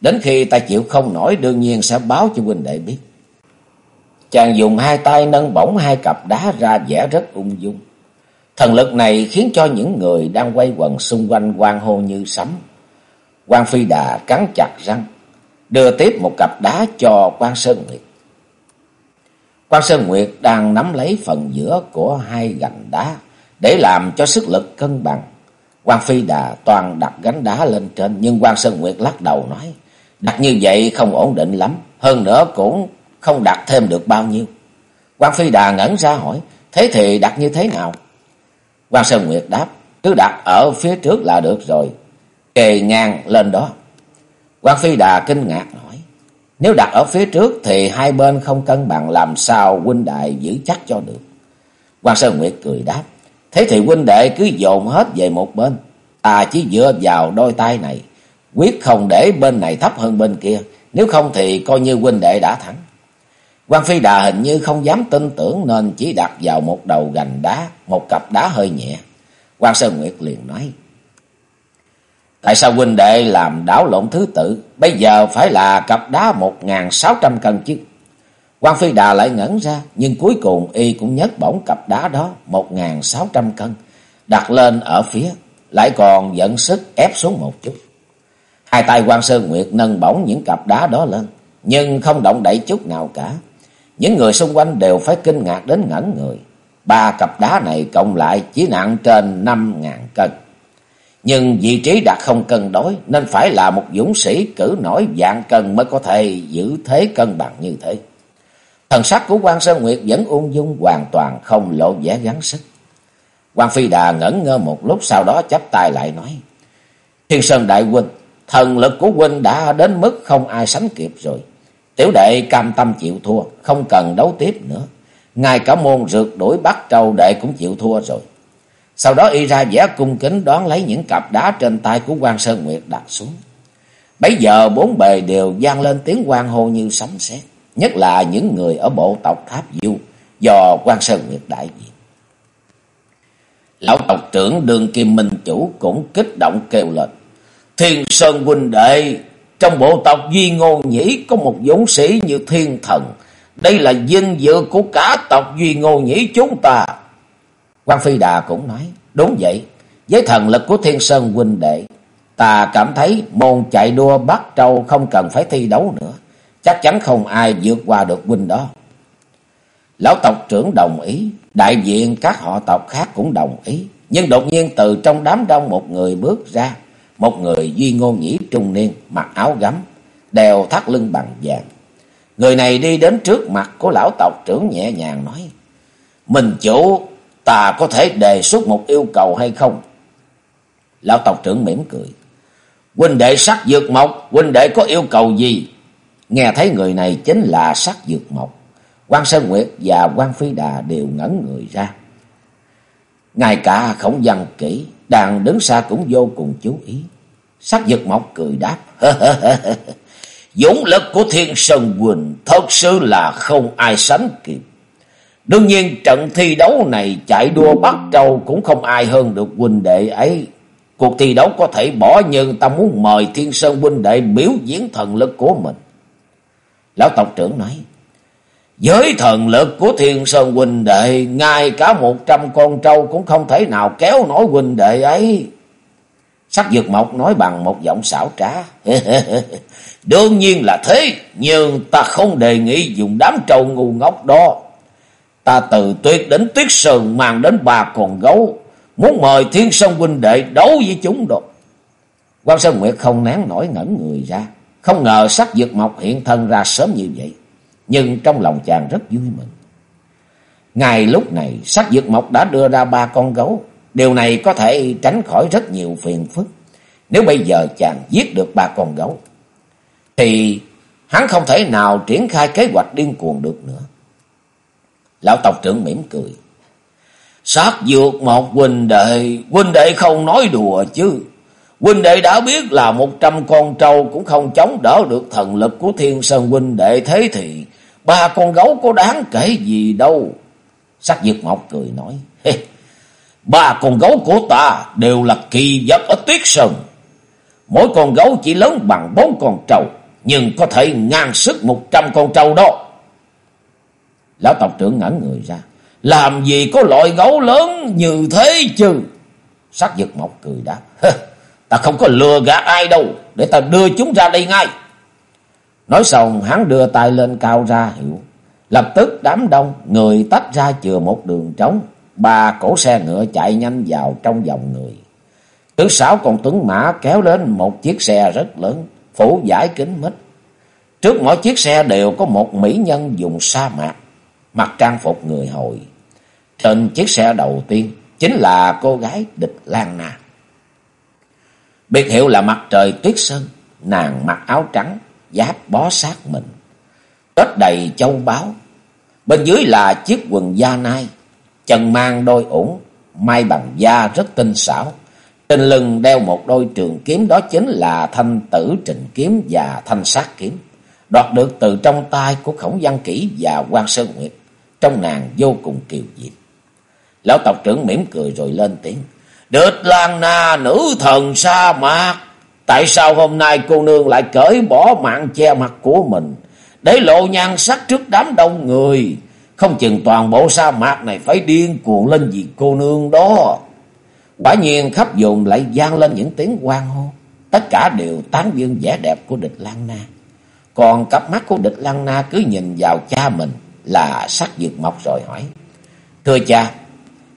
Đến khi ta chịu không nổi đương nhiên sẽ báo cho huynh đệ biết. Chàng dùng hai tay nâng bổng hai cặp đá ra vẻ rất ung dung. Thần lực này khiến cho những người đang quay quần xung quanh quan hô như sấm. Quan Phi Đà cắn chặt răng, đưa tiếp một cặp đá cho quan Sơn Nguyệt. Quan Sơn Nguyệt đang nắm lấy phần giữa của hai gành đá để làm cho sức lực cân bằng. Quan Phi Đà toàn đặt gánh đá lên trên nhưng quan Sơn Nguyệt lắc đầu nói: Đặt như vậy không ổn định lắm, hơn nữa cũng không đặt thêm được bao nhiêu. Quan Phi Đà ngẩn ra hỏi, thế thì đặt như thế nào? Quan Sơn Nguyệt đáp, cứ đặt ở phía trước là được rồi, kề ngang lên đó. Quan Phi Đà kinh ngạc hỏi, nếu đặt ở phía trước thì hai bên không cân bằng làm sao huynh đại giữ chắc cho được. Quan Sơn Nguyệt cười đáp, thế thì huynh đệ cứ dồn hết về một bên, ta chỉ dựa vào đôi tay này, quyết không để bên này thấp hơn bên kia, nếu không thì coi như huynh đệ đã thắng. Quan Phi Đà hình như không dám tin tưởng nên chỉ đặt vào một đầu gành đá, một cặp đá hơi nhẹ. Quan Sơn Nguyệt liền nói, Tại sao huynh đệ làm đảo lộn thứ tự, bây giờ phải là cặp đá một ngàn sáu trăm cân chứ? Quan Phi Đà lại ngẩn ra, nhưng cuối cùng y cũng nhấc bổng cặp đá đó một ngàn sáu trăm cân, đặt lên ở phía, lại còn dẫn sức ép xuống một chút. Hai tay quan Sơn Nguyệt nâng bổng những cặp đá đó lên, nhưng không động đậy chút nào cả. Những người xung quanh đều phải kinh ngạc đến ngẩn người. Ba cặp đá này cộng lại chỉ nặng trên năm ngàn cân. Nhưng vị trí đặt không cân đối nên phải là một dũng sĩ cử nổi dạng cân mới có thể giữ thế cân bằng như thế. Thần sắc của quan Sơn Nguyệt vẫn ung dung hoàn toàn không lộ vẻ gắng sức. quan Phi Đà ngẩn ngơ một lúc sau đó chắp tay lại nói. Thiên Sơn Đại Huynh, thần lực của Huynh đã đến mức không ai sánh kịp rồi. Tiểu đệ cam tâm chịu thua, không cần đấu tiếp nữa. Ngay cả môn rượt đuổi bắt trâu đệ cũng chịu thua rồi. Sau đó y ra vẻ cung kính đón lấy những cặp đá trên tay của quan Sơn Nguyệt đặt xuống. Bấy giờ bốn bề đều vang lên tiếng quan hô như sấm sét, nhất là những người ở bộ tộc Tháp Du do quan Sơn Nguyệt đại diện. Lão tộc trưởng Đường Kim Minh Chủ cũng kích động kêu lên. Thiên Sơn huynh đệ, trong bộ tộc Duy Ngô Nhĩ có một dũng sĩ như thiên thần. Đây là vinh dự của cả tộc Duy Ngô Nhĩ chúng ta quan Phi Đà cũng nói, đúng vậy, với thần lực của Thiên Sơn huynh đệ, ta cảm thấy môn chạy đua bắt trâu không cần phải thi đấu nữa. Chắc chắn không ai vượt qua được huynh đó. Lão tộc trưởng đồng ý, đại diện các họ tộc khác cũng đồng ý. Nhưng đột nhiên từ trong đám đông một người bước ra, một người duy ngôn nhĩ trung niên, mặc áo gấm, đeo thắt lưng bằng vàng. Người này đi đến trước mặt của lão tộc trưởng nhẹ nhàng nói, Mình chủ, ta có thể đề xuất một yêu cầu hay không? Lão tộc trưởng mỉm cười, Huynh đệ sắc dược mộc, huynh đệ có yêu cầu gì? Nghe thấy người này chính là sắc dược mộc. quan Sơn Nguyệt và quan Phi Đà đều ngẩn người ra. Ngay cả khổng văn kỹ đàn đứng xa cũng vô cùng chú ý. Sắc dược mộc cười đáp. Dũng lực của Thiên Sơn Quỳnh thật sự là không ai sánh kịp. Đương nhiên trận thi đấu này chạy đua bắt trâu cũng không ai hơn được huynh đệ ấy. Cuộc thi đấu có thể bỏ nhưng ta muốn mời Thiên Sơn huynh đệ biểu diễn thần lực của mình. Lão tộc trưởng nói. Với thần lực của thiên sơn huynh đệ, ngay cả một trăm con trâu cũng không thể nào kéo nổi huynh đệ ấy. Sắc dược mộc nói bằng một giọng xảo trá. *laughs* Đương nhiên là thế, nhưng ta không đề nghị dùng đám trâu ngu ngốc đó. Ta từ tuyệt đến tuyết sơn mang đến ba con gấu, muốn mời thiên sông huynh đệ đấu với chúng đột. Quan Sơn Nguyệt không nén nổi ngẩn người ra, không ngờ sắc dược mộc hiện thân ra sớm như vậy nhưng trong lòng chàng rất vui mừng. Ngay lúc này, sắc dược mộc đã đưa ra ba con gấu. Điều này có thể tránh khỏi rất nhiều phiền phức. Nếu bây giờ chàng giết được ba con gấu, thì hắn không thể nào triển khai kế hoạch điên cuồng được nữa. Lão tộc trưởng mỉm cười. Sát dược một huynh đệ, huynh đệ không nói đùa chứ. Huynh đệ đã biết là một trăm con trâu cũng không chống đỡ được thần lực của thiên sơn huynh đệ thế thì Ba con gấu có đáng kể gì đâu. Sắc dược mộc cười nói. Ba con gấu của ta đều là kỳ vật ở tuyết sơn. Mỗi con gấu chỉ lớn bằng bốn con trâu. Nhưng có thể ngang sức một trăm con trâu đó. Lão tộc trưởng ngẩn người ra. Làm gì có loại gấu lớn như thế chứ? Sát giật mộc cười đáp. Ta không có lừa gạt ai đâu. Để ta đưa chúng ra đây ngay. Nói xong, hắn đưa tay lên cao ra hiệu. Lập tức đám đông, người tách ra chừa một đường trống. Ba cổ xe ngựa chạy nhanh vào trong dòng người. Thứ sáu con tuấn mã kéo lên một chiếc xe rất lớn. Phủ giải kính mít. Trước mỗi chiếc xe đều có một mỹ nhân dùng sa mạc. Mặc trang phục người hồi. Trên chiếc xe đầu tiên chính là cô gái địch Lan Na. Biệt hiệu là mặt trời tuyết sơn. Nàng mặc áo trắng giáp bó sát mình. Tết đầy châu báu. Bên dưới là chiếc quần da nai. Chân mang đôi ủng, may bằng da rất tinh xảo. Trên lưng đeo một đôi trường kiếm đó chính là thanh tử trình kiếm và thanh sát kiếm. Đoạt được từ trong tay của khổng văn kỹ và quan sơn nguyệt. Trong nàng vô cùng kiều diễm. Lão tộc trưởng mỉm cười rồi lên tiếng. Địch lan na nữ thần sa mạc. Tại sao hôm nay cô nương lại cởi bỏ mạng che mặt của mình, để lộ nhan sắc trước đám đông người? Không chừng toàn bộ sa mạc này phải điên cuồng lên vì cô nương đó. Quả nhiên khắp vùng lại gian lên những tiếng quan hô. Tất cả đều tán dương vẻ đẹp của địch Lan Na. Còn cặp mắt của địch Lan Na cứ nhìn vào cha mình, là sắc dược mộc rồi hỏi. Thưa cha,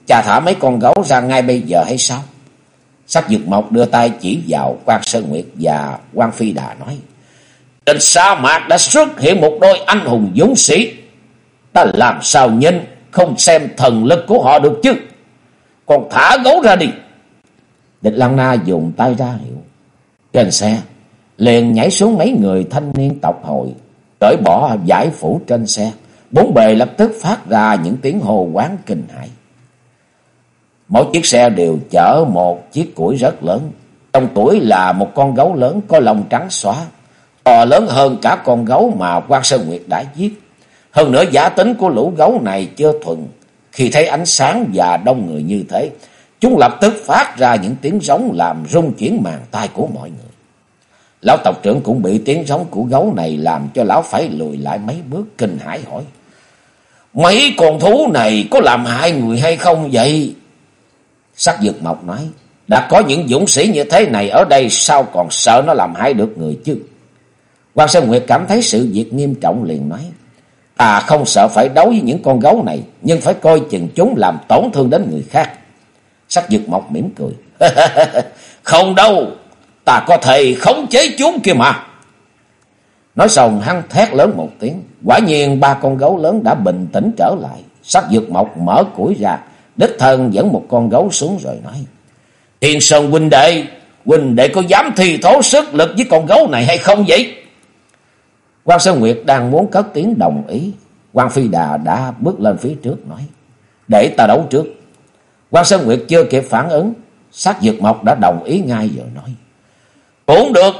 cha thả mấy con gấu ra ngay bây giờ hay sao? Sắc dược mộc đưa tay chỉ vào quan Sơn Nguyệt và quan Phi Đà nói. Trên sa mạc đã xuất hiện một đôi anh hùng dũng sĩ. Ta làm sao nhìn không xem thần lực của họ được chứ? Còn thả gấu ra đi. Địch Lăng Na dùng tay ra hiệu. Trên xe, liền nhảy xuống mấy người thanh niên tộc hội, cởi bỏ giải phủ trên xe. Bốn bề lập tức phát ra những tiếng hồ quán kinh hãi. Mỗi chiếc xe đều chở một chiếc củi rất lớn. Trong tuổi là một con gấu lớn có lông trắng xóa, to lớn hơn cả con gấu mà quan Sơn Nguyệt đã giết. Hơn nữa giả tính của lũ gấu này chưa thuận. Khi thấy ánh sáng và đông người như thế, chúng lập tức phát ra những tiếng giống làm rung chuyển màn tai của mọi người. Lão tộc trưởng cũng bị tiếng giống của gấu này làm cho lão phải lùi lại mấy bước kinh hãi hỏi. Mấy con thú này có làm hại người hay không vậy? Sắc dược mộc nói. Đã có những dũng sĩ như thế này ở đây sao còn sợ nó làm hại được người chứ? Quan Sơn Nguyệt cảm thấy sự việc nghiêm trọng liền nói. Ta không sợ phải đấu với những con gấu này, nhưng phải coi chừng chúng làm tổn thương đến người khác. Sắc dược mộc mỉm cười. *laughs* không đâu, ta có thể khống chế chúng kia mà. Nói xong hắn thét lớn một tiếng. Quả nhiên ba con gấu lớn đã bình tĩnh trở lại. Sắc dược mộc mở củi ra. Đích thân dẫn một con gấu xuống rồi nói. Thiên Sơn huynh đệ, huynh đệ có dám thi thố sức lực với con gấu này hay không vậy? Quan Sơn Nguyệt đang muốn cất tiếng đồng ý. Quan Phi Đà đã bước lên phía trước nói. Để ta đấu trước. Quan Sơn Nguyệt chưa kịp phản ứng. Sát Dược Mộc đã đồng ý ngay rồi nói. Cũng được.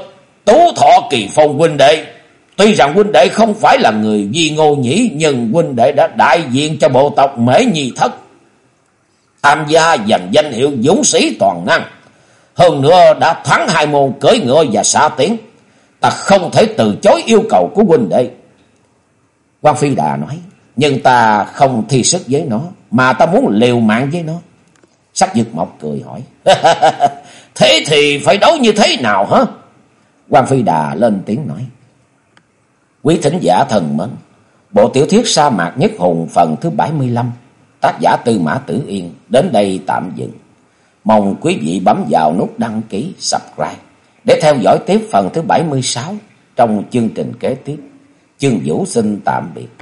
Tú thọ kỳ phong huynh đệ. Tuy rằng huynh đệ không phải là người di ngô nhĩ. Nhưng huynh đệ đã đại diện cho bộ tộc Mễ Nhi Thất. Tham gia giành danh hiệu dũng sĩ toàn năng. Hơn nữa đã thắng hai môn cưỡi ngựa và xa tiếng ta không thể từ chối yêu cầu của huynh đệ. Quan Phi Đà nói, nhưng ta không thi sức với nó, mà ta muốn liều mạng với nó. Sắc dực mộc cười hỏi, *laughs* thế thì phải đấu như thế nào hả? Quan Phi Đà lên tiếng nói, quý thính giả thần mến, bộ tiểu thuyết sa mạc nhất hùng phần thứ 75, tác giả Tư Mã Tử Yên đến đây tạm dừng. Mong quý vị bấm vào nút đăng ký, subscribe để theo dõi tiếp phần thứ 76 trong chương trình kế tiếp. Chương Vũ xin tạm biệt.